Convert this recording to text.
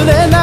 忘れない